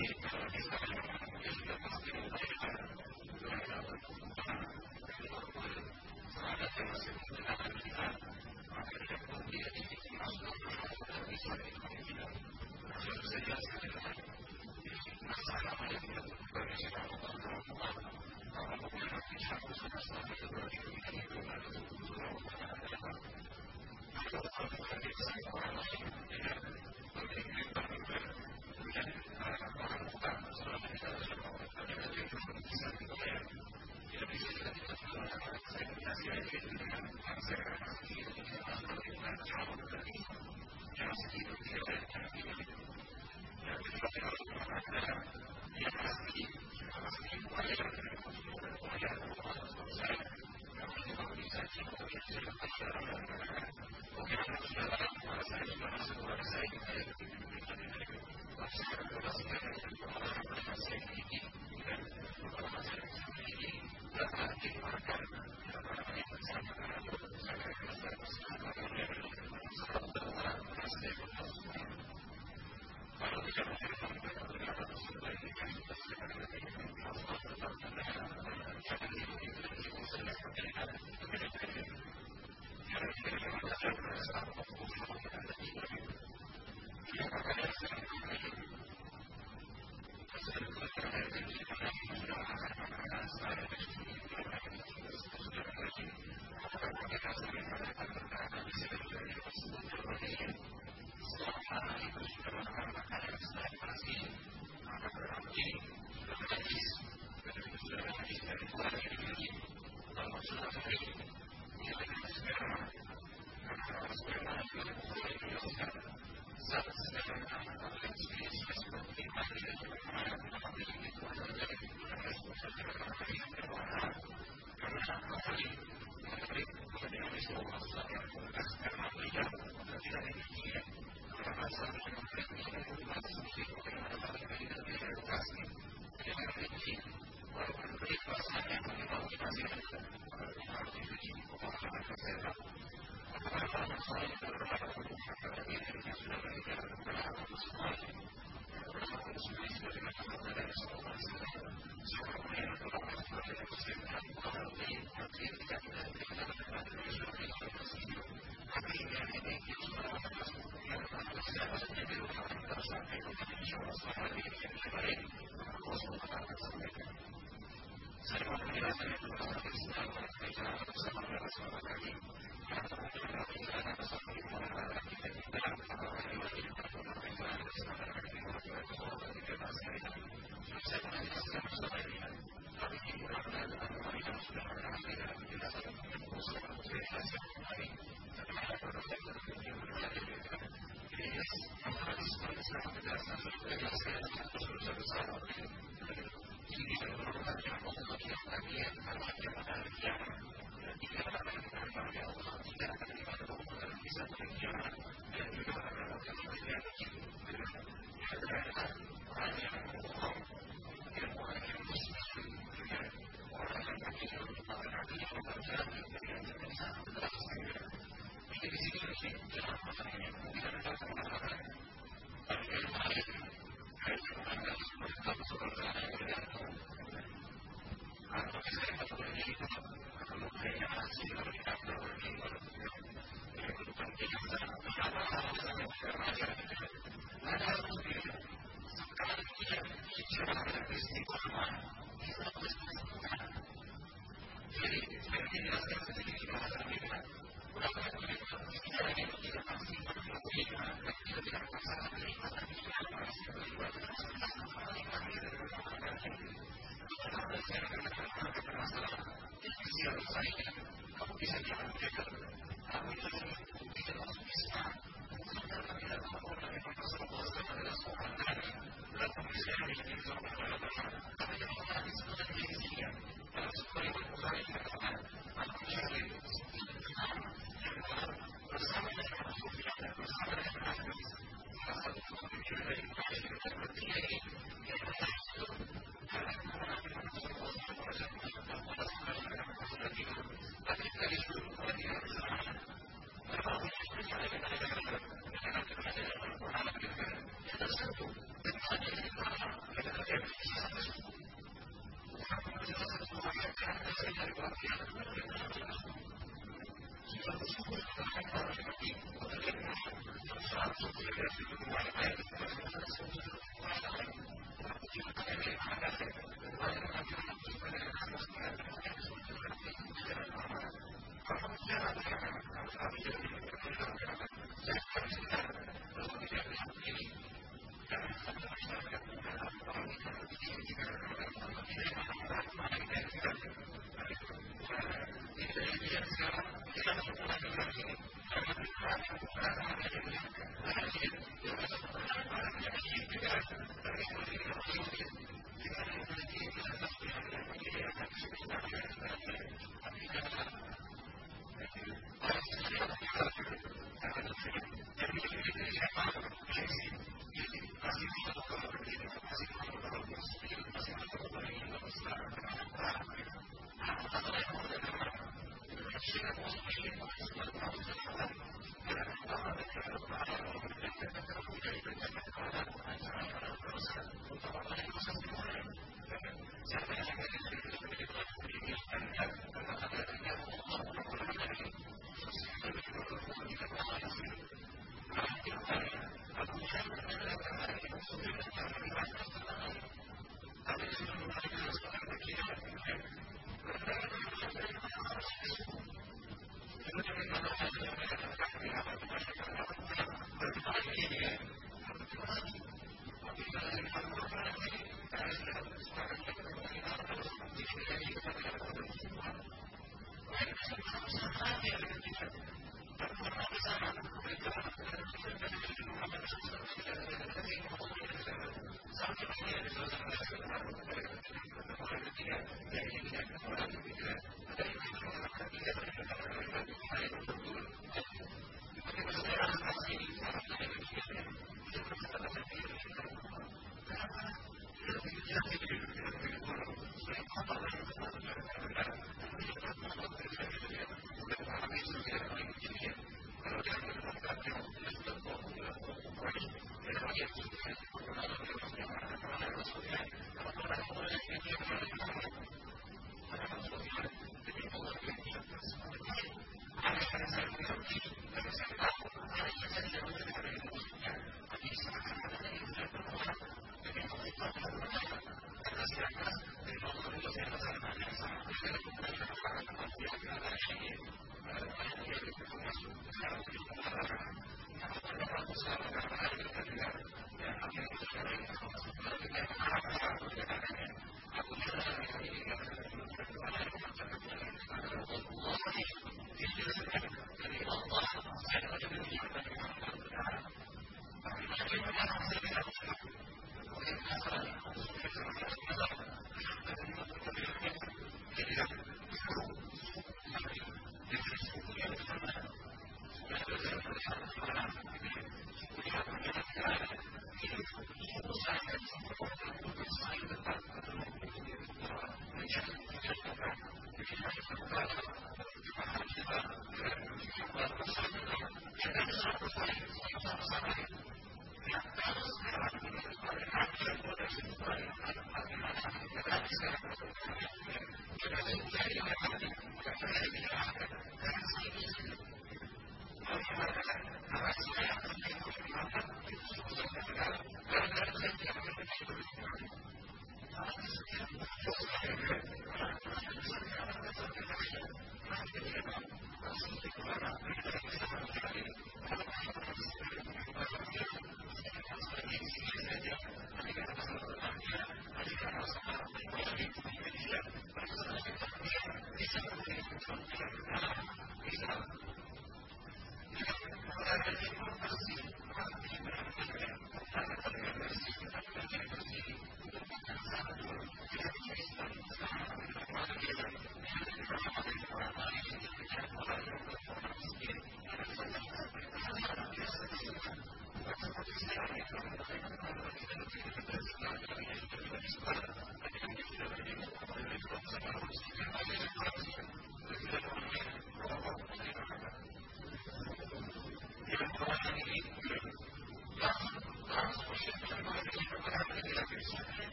Thank you.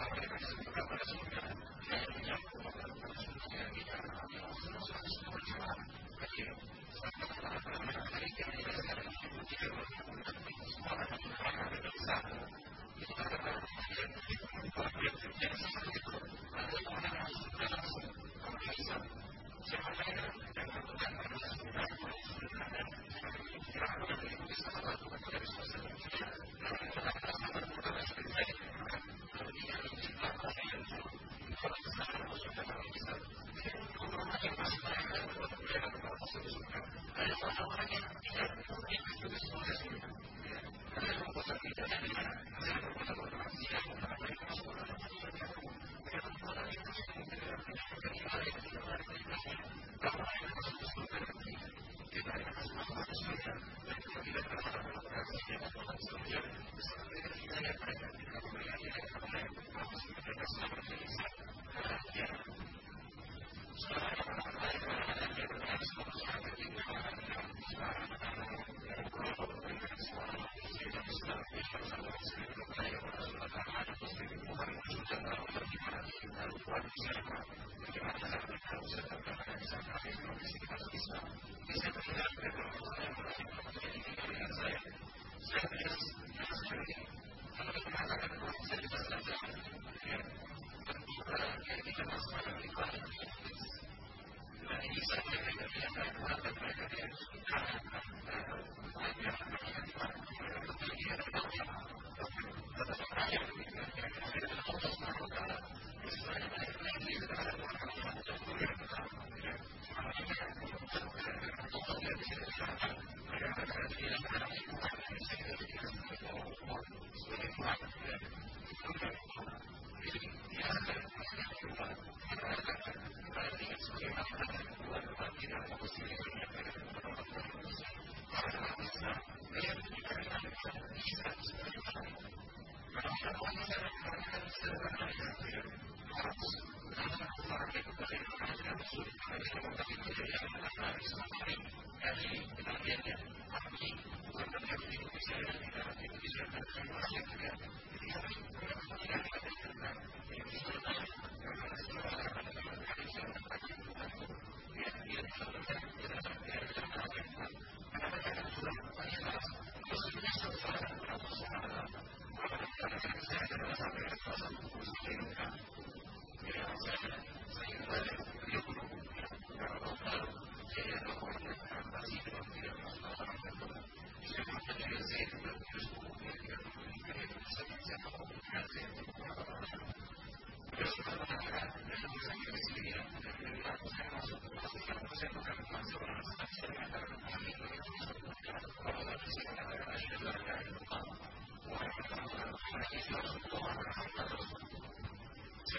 அவரை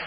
Yeah.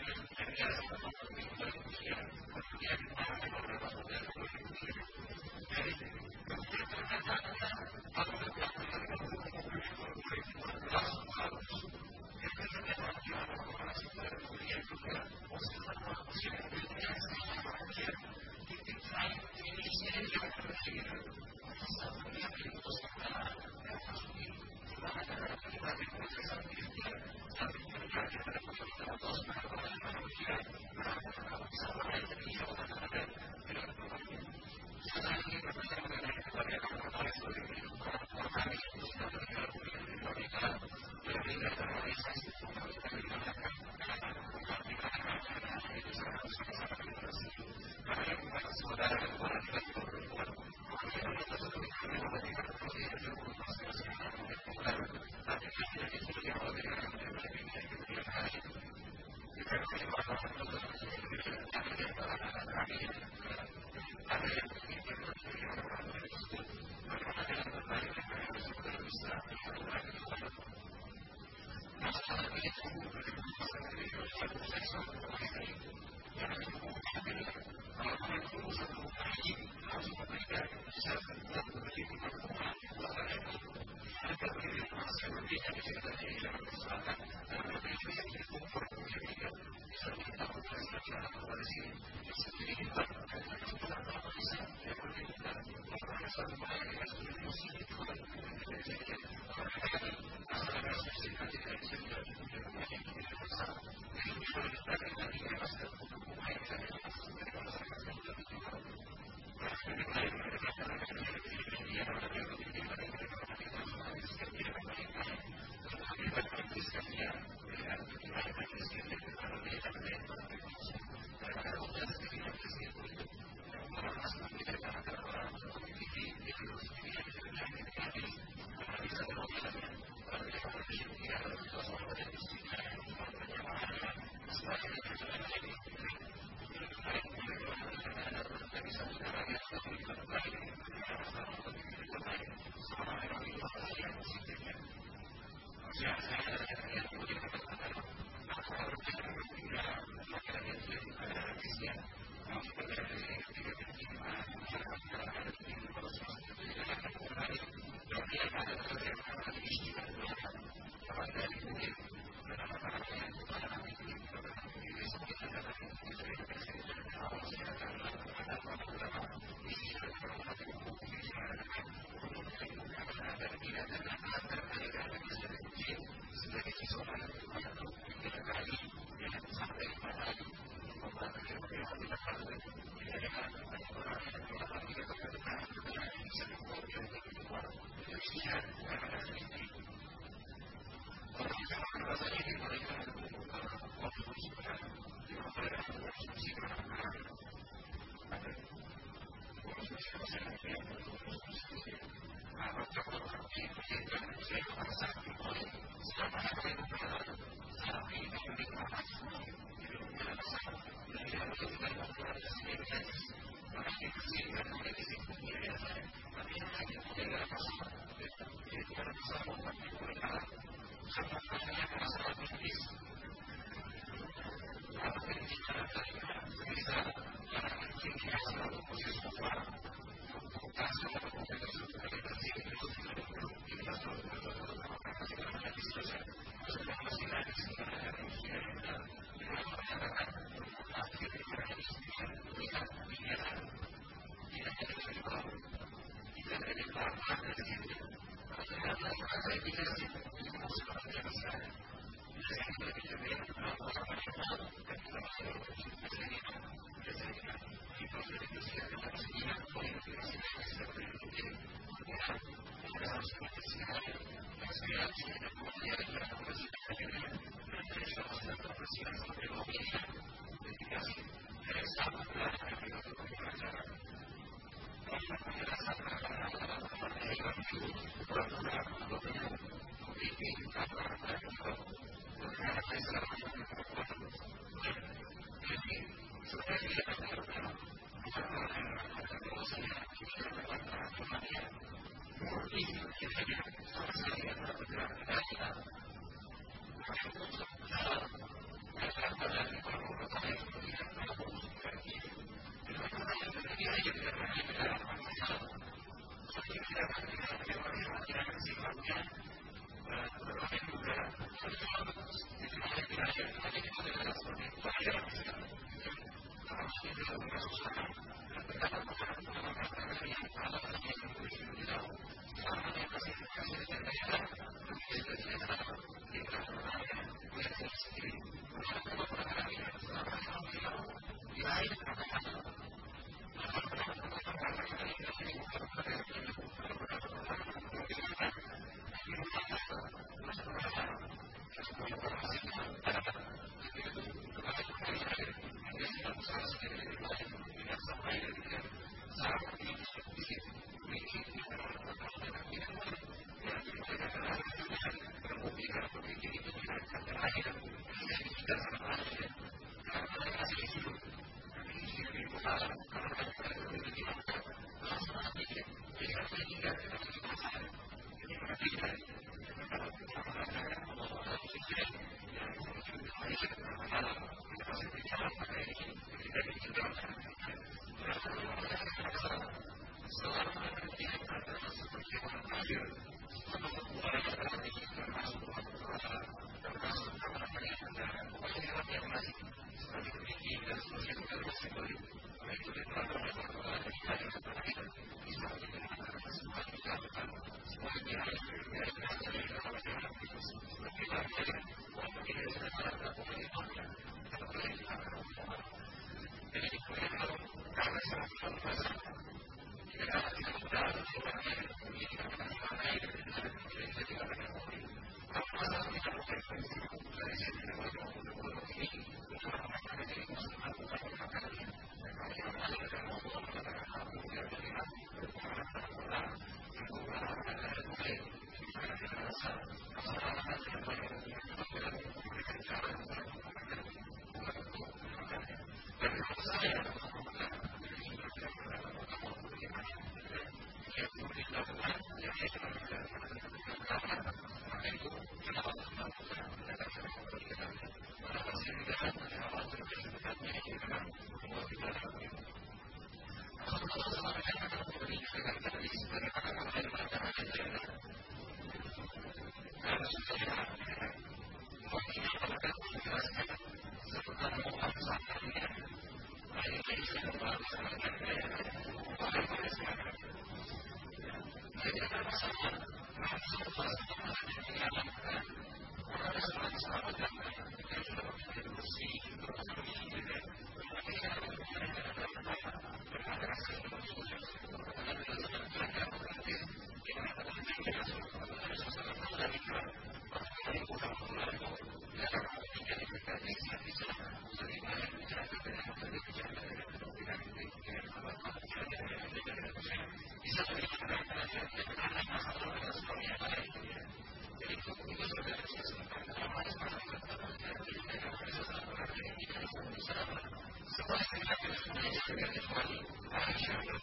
Gracias.